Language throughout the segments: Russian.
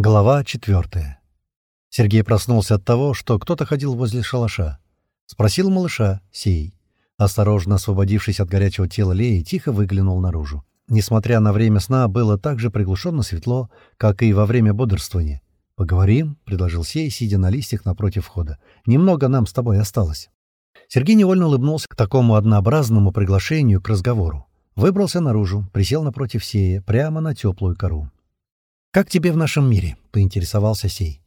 Глава четвертая. Сергей проснулся от того, что кто-то ходил возле шалаша. Спросил малыша, сей. Осторожно освободившись от горячего тела Леи, тихо выглянул наружу. Несмотря на время сна, было так же приглушенно светло, как и во время бодрствования. «Поговорим», — предложил сей, сидя на листьях напротив входа. «Немного нам с тобой осталось». Сергей невольно улыбнулся к такому однообразному приглашению к разговору. Выбрался наружу, присел напротив сея, прямо на теплую кору. «Как тебе в нашем мире?» — поинтересовался Сей.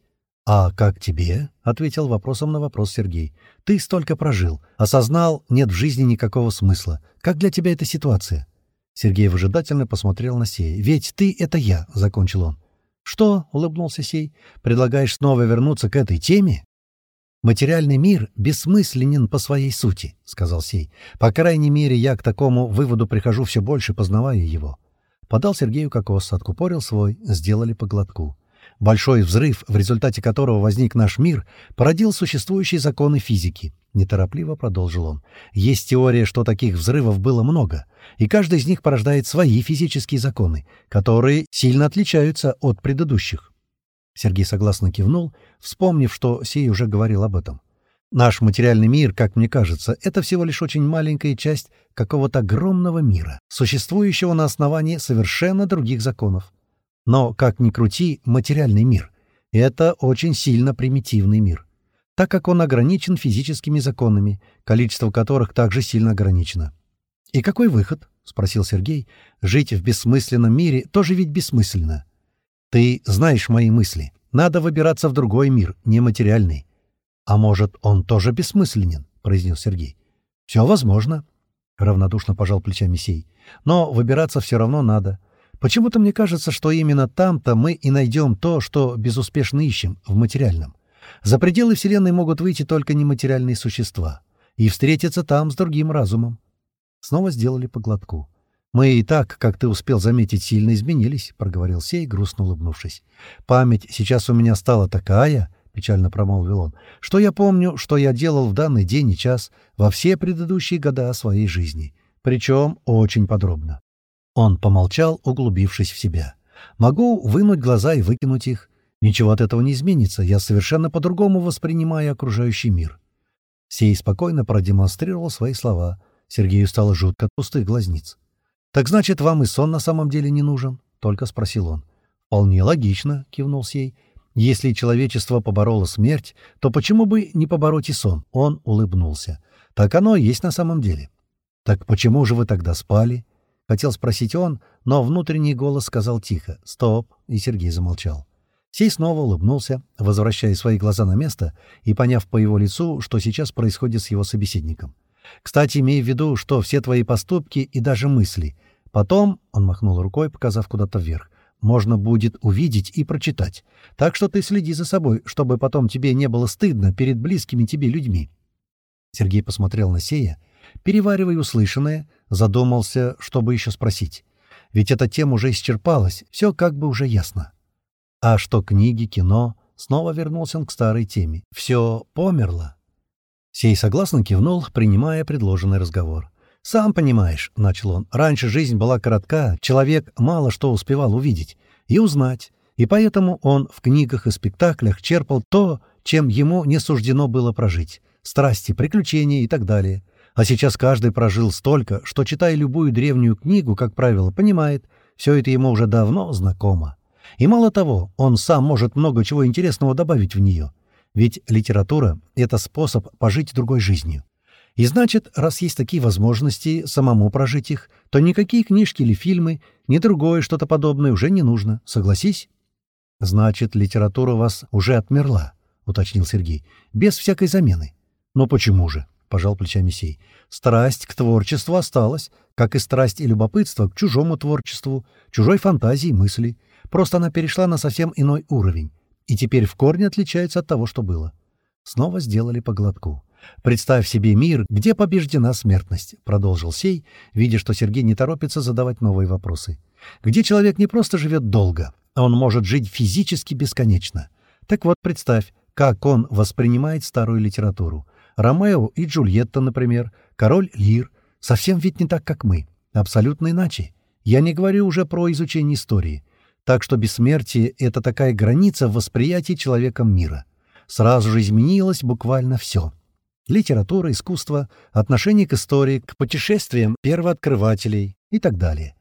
«А как тебе?» — ответил вопросом на вопрос Сергей. «Ты столько прожил. Осознал, нет в жизни никакого смысла. Как для тебя эта ситуация?» Сергей выжидательно посмотрел на Сея. «Ведь ты — это я», — закончил он. «Что?» — улыбнулся Сей. «Предлагаешь снова вернуться к этой теме?» «Материальный мир бессмысленен по своей сути», — сказал Сей. «По крайней мере, я к такому выводу прихожу все больше, познавая его. Подал Сергею кокос, откупорил свой, сделали по глотку. Большой взрыв, в результате которого возник наш мир, породил существующие законы физики. Неторопливо продолжил он. Есть теория, что таких взрывов было много, и каждый из них порождает свои физические законы, которые сильно отличаются от предыдущих. Сергей согласно кивнул, вспомнив, что Сей уже говорил об этом. Наш материальный мир, как мне кажется, это всего лишь очень маленькая часть какого-то огромного мира, существующего на основании совершенно других законов. Но, как ни крути, материальный мир — это очень сильно примитивный мир, так как он ограничен физическими законами, количество которых также сильно ограничено. «И какой выход?» — спросил Сергей. «Жить в бессмысленном мире тоже ведь бессмысленно. Ты знаешь мои мысли. Надо выбираться в другой мир, нематериальный. «А может, он тоже бессмысленен?» — произнес Сергей. «Все возможно», — равнодушно пожал плечами Сей. «Но выбираться все равно надо. Почему-то мне кажется, что именно там-то мы и найдем то, что безуспешно ищем, в материальном. За пределы Вселенной могут выйти только нематериальные существа и встретиться там с другим разумом». Снова сделали по глотку. «Мы и так, как ты успел заметить, сильно изменились», — проговорил Сей, грустно улыбнувшись. «Память сейчас у меня стала такая...» — печально промолвил он, — что я помню, что я делал в данный день и час во все предыдущие года своей жизни, причем очень подробно. Он помолчал, углубившись в себя. «Могу вынуть глаза и выкинуть их. Ничего от этого не изменится, я совершенно по-другому воспринимаю окружающий мир». Сей спокойно продемонстрировал свои слова. Сергею стало жутко от пустых глазниц. «Так значит, вам и сон на самом деле не нужен?» — только спросил он. «Вполне логично», — кивнул Сей. Если человечество побороло смерть, то почему бы не побороть и сон? Он улыбнулся. Так оно и есть на самом деле. Так почему же вы тогда спали? Хотел спросить он, но внутренний голос сказал тихо «Стоп!» и Сергей замолчал. Сей снова улыбнулся, возвращая свои глаза на место и поняв по его лицу, что сейчас происходит с его собеседником. «Кстати, имей в виду, что все твои поступки и даже мысли. Потом...» — он махнул рукой, показав куда-то вверх можно будет увидеть и прочитать. Так что ты следи за собой, чтобы потом тебе не было стыдно перед близкими тебе людьми». Сергей посмотрел на Сея, переваривая услышанное, задумался, чтобы еще спросить. Ведь эта тема уже исчерпалась, все как бы уже ясно. А что книги, кино? Снова вернулся он к старой теме. Все померло. Сей согласно кивнул, принимая предложенный разговор. «Сам понимаешь», — начал он, — «раньше жизнь была коротка, человек мало что успевал увидеть и узнать, и поэтому он в книгах и спектаклях черпал то, чем ему не суждено было прожить — страсти, приключения и так далее. А сейчас каждый прожил столько, что, читая любую древнюю книгу, как правило, понимает, все это ему уже давно знакомо. И мало того, он сам может много чего интересного добавить в нее. Ведь литература — это способ пожить другой жизнью. И значит, раз есть такие возможности самому прожить их, то никакие книжки или фильмы, ни другое что-то подобное уже не нужно. Согласись? — Значит, литература у вас уже отмерла, — уточнил Сергей, — без всякой замены. — Но почему же? — пожал плечами Сей. — Страсть к творчеству осталась, как и страсть и любопытство к чужому творчеству, чужой фантазии мысли. Просто она перешла на совсем иной уровень, и теперь в корне отличается от того, что было. Снова сделали по глотку. «Представь себе мир, где побеждена смертность», — продолжил Сей, видя, что Сергей не торопится задавать новые вопросы. «Где человек не просто живет долго, а он может жить физически бесконечно. Так вот, представь, как он воспринимает старую литературу. Ромео и Джульетта, например, король Лир. Совсем ведь не так, как мы. Абсолютно иначе. Я не говорю уже про изучение истории. Так что бессмертие — это такая граница в восприятии человеком мира. Сразу же изменилось буквально все. Литература, искусство, отношение к истории, к путешествиям первооткрывателей и так далее.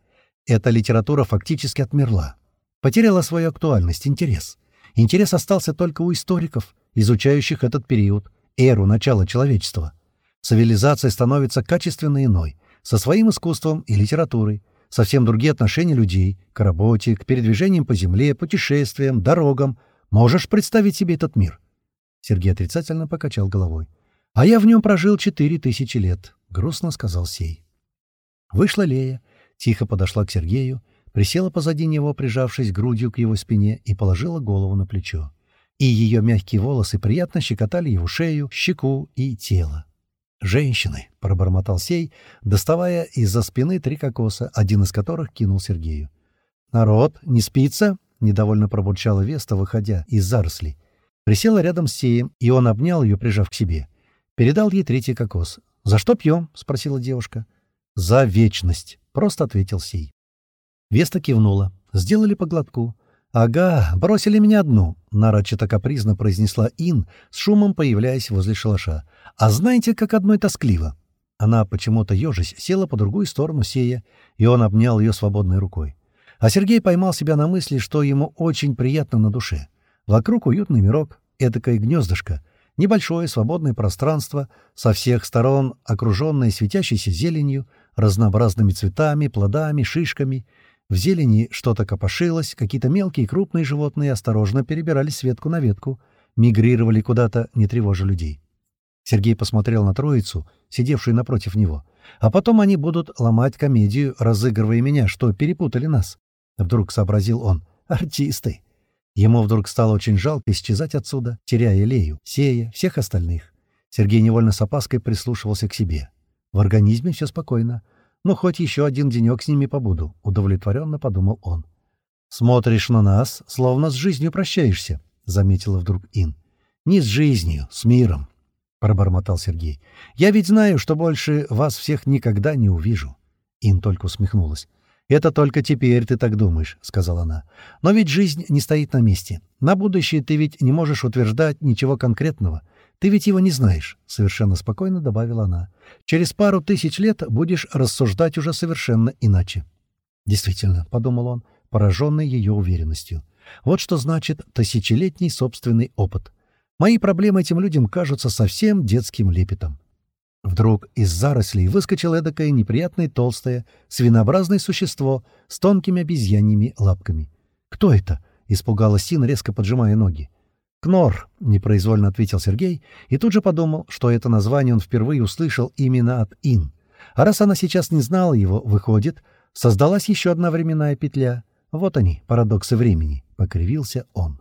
Эта литература фактически отмерла. Потеряла свою актуальность, интерес. Интерес остался только у историков, изучающих этот период, эру начала человечества. Цивилизация становится качественно иной, со своим искусством и литературой, совсем другие отношения людей к работе, к передвижениям по земле, путешествиям, дорогам. Можешь представить себе этот мир?» Сергей отрицательно покачал головой. «А я в нем прожил четыре тысячи лет», — грустно сказал Сей. Вышла Лея, тихо подошла к Сергею, присела позади него, прижавшись грудью к его спине, и положила голову на плечо. И ее мягкие волосы приятно щекотали его шею, щеку и тело. «Женщины», — пробормотал сей, доставая из-за спины три кокоса, один из которых кинул Сергею. «Народ, не спится?» — недовольно пробурчала Веста, выходя из зарослей. Присела рядом с сеем, и он обнял ее, прижав к себе. Передал ей третий кокос. «За что пьем?» — спросила девушка. «За вечность», — просто ответил сей. Веста кивнула. Сделали по. «Ага, бросили меня одну», — нарочито капризно произнесла Ин, с шумом появляясь возле шалаша. «А знаете, как одной тоскливо?» Она, почему-то ежась, села по другую сторону сея, и он обнял ее свободной рукой. А Сергей поймал себя на мысли, что ему очень приятно на душе. Вокруг уютный мирок, эдакое гнездышко, небольшое свободное пространство, со всех сторон окруженное светящейся зеленью, разнообразными цветами, плодами, шишками — в зелени что-то копошилось, какие-то мелкие и крупные животные осторожно перебирались с ветку на ветку, мигрировали куда-то, не тревожа людей. Сергей посмотрел на троицу, сидевшую напротив него. А потом они будут ломать комедию, разыгрывая меня, что перепутали нас. Вдруг сообразил он. Артисты. Ему вдруг стало очень жалко исчезать отсюда, теряя Лею, Сея, всех остальных. Сергей невольно с опаской прислушивался к себе. В организме все спокойно. Ну, хоть еще один денек с ними побуду», — удовлетворенно подумал он. «Смотришь на нас, словно с жизнью прощаешься», — заметила вдруг Ин. «Не с жизнью, с миром», — пробормотал Сергей. «Я ведь знаю, что больше вас всех никогда не увижу». Ин только усмехнулась. «Это только теперь ты так думаешь», — сказала она. «Но ведь жизнь не стоит на месте. На будущее ты ведь не можешь утверждать ничего конкретного. Ты ведь его не знаешь», — совершенно спокойно добавила она. «Через пару тысяч лет будешь рассуждать уже совершенно иначе». «Действительно», — подумал он, пораженный ее уверенностью. «Вот что значит тысячелетний собственный опыт. Мои проблемы этим людям кажутся совсем детским лепетом». Вдруг из зарослей выскочило эдакое неприятное толстое, свинообразное существо с тонкими обезьяньими лапками. «Кто это?» — испугалась Сина, резко поджимая ноги. «Кнор», — непроизвольно ответил Сергей, и тут же подумал, что это название он впервые услышал именно от Ин. А раз она сейчас не знала его, выходит, создалась еще одна временная петля. Вот они, парадоксы времени, — покривился он.